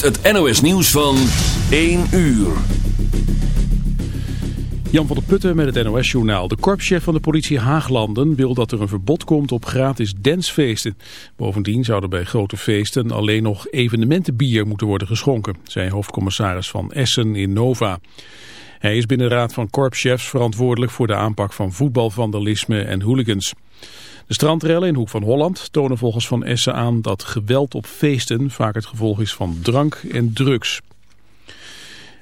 het NOS nieuws van 1 uur. Jan van der Putten met het NOS-journaal. De korpschef van de politie Haaglanden wil dat er een verbod komt op gratis dansfeesten. Bovendien zouden bij grote feesten alleen nog evenementenbier moeten worden geschonken, zei hoofdcommissaris van Essen in Nova. Hij is binnen de raad van korpschefs verantwoordelijk voor de aanpak van voetbalvandalisme en hooligans. De strandrellen in Hoek van Holland tonen volgens Van Essen aan dat geweld op feesten vaak het gevolg is van drank en drugs.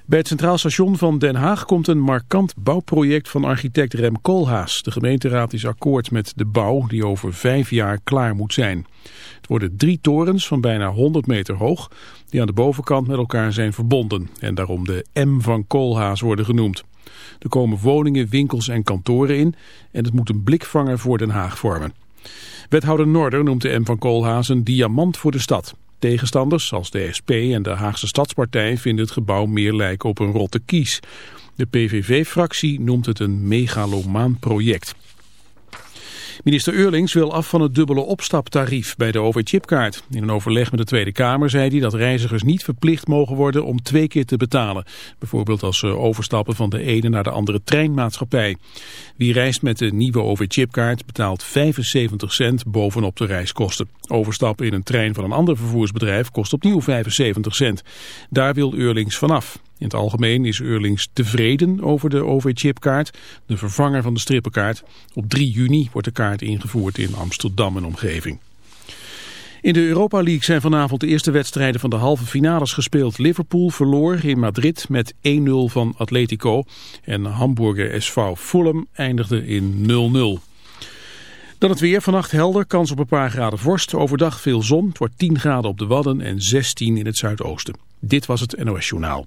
Bij het Centraal Station van Den Haag komt een markant bouwproject van architect Rem Koolhaas. De gemeenteraad is akkoord met de bouw die over vijf jaar klaar moet zijn. Het worden drie torens van bijna 100 meter hoog die aan de bovenkant met elkaar zijn verbonden en daarom de M van Koolhaas worden genoemd. Er komen woningen, winkels en kantoren in en het moet een blikvanger voor Den Haag vormen. Wethouder Noorder noemt de M van Koolhaas een diamant voor de stad. Tegenstanders, zoals de SP en de Haagse Stadspartij, vinden het gebouw meer lijken op een rotte kies. De PVV-fractie noemt het een megalomaan project. Minister Eurlings wil af van het dubbele opstaptarief bij de overchipkaart. In een overleg met de Tweede Kamer zei hij dat reizigers niet verplicht mogen worden om twee keer te betalen. Bijvoorbeeld als ze overstappen van de ene naar de andere treinmaatschappij. Wie reist met de nieuwe overchipkaart betaalt 75 cent bovenop de reiskosten. Overstappen in een trein van een ander vervoersbedrijf kost opnieuw 75 cent. Daar wil Eurlings vanaf. In het algemeen is Eurlings tevreden over de OV-chipkaart, de vervanger van de strippenkaart. Op 3 juni wordt de kaart ingevoerd in Amsterdam en omgeving. In de Europa League zijn vanavond de eerste wedstrijden van de halve finales gespeeld. Liverpool verloor in Madrid met 1-0 van Atletico en Hamburger SV Fulham eindigde in 0-0. Dan het weer. Vannacht helder. Kans op een paar graden vorst. Overdag veel zon. Het wordt 10 graden op de Wadden en 16 in het zuidoosten. Dit was het NOS Journaal.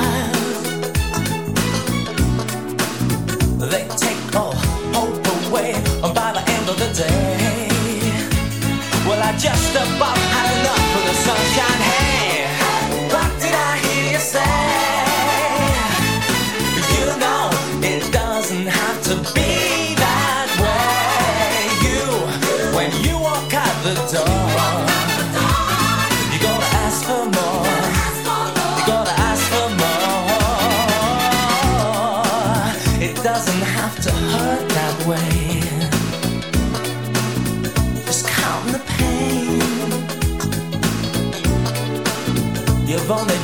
About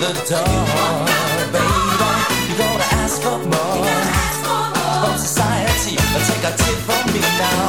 the door baby. You gotta ask for more. From society. Take a tip from me now,